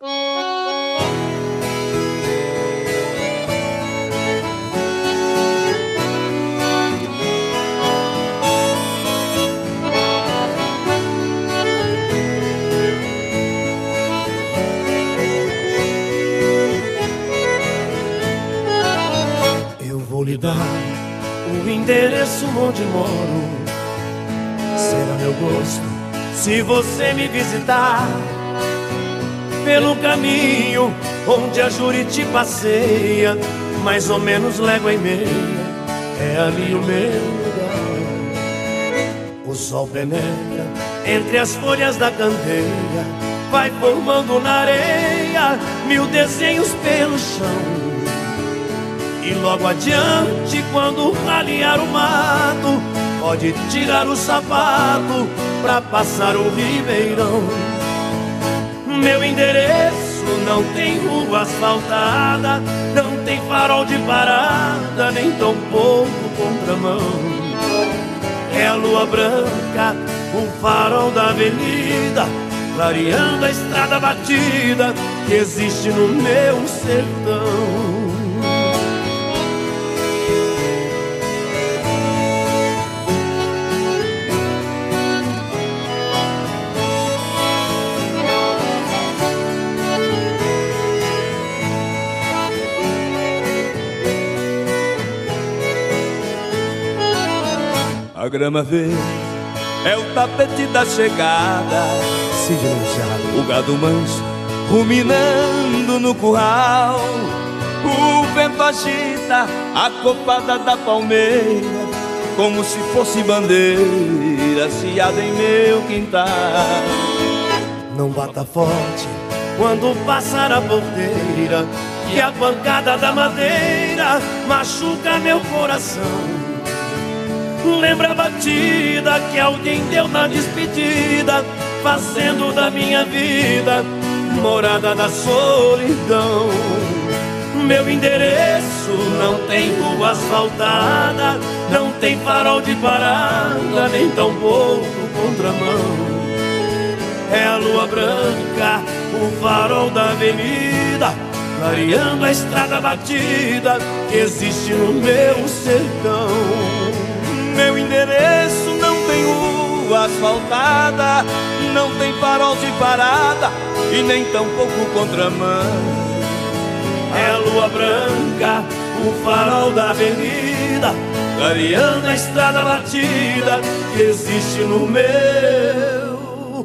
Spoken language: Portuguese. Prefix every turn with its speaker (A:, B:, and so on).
A: Eu vou lhe dar o endereço onde moro. Será meu gosto se você me visitar pelo caminho onde a Juriti passeia, mais ou menos légua e meia, é ali o meu lugar. O sol penetra entre as folhas da candeia, vai formando na areia mil desenhos pelo chão. E logo adiante, quando ralear o mato, pode tirar o sapato pra passar o ribeirão. Meu endereço não tem rua asfaltada, não tem farol de parada, nem tão pouco contramão. É a lua branca, o farol da avenida, clareando a estrada batida que existe no meu sertão.
B: A grama verde é o tapete da chegada.
A: Luciano.
B: O gado manso ruminando no curral. O vento agita a copada da palmeira como se fosse bandeira ciada em meu quintal.
A: Não bata forte quando passar a porteira, que a pancada da madeira machuca meu coração. Lembra a batida que alguém deu na despedida, fazendo da minha vida morada da solidão. Meu endereço não tem rua asfaltada, não tem farol de parada, nem tão pouco contramão. É a lua branca, o farol da avenida, clareando a estrada batida que existe no meu sertão.
B: Meu endereço não tem rua asfaltada, não tem farol de parada e nem tão pouco contramão.
A: É a lua branca, o farol da avenida, clareando a estrada batida que existe no meu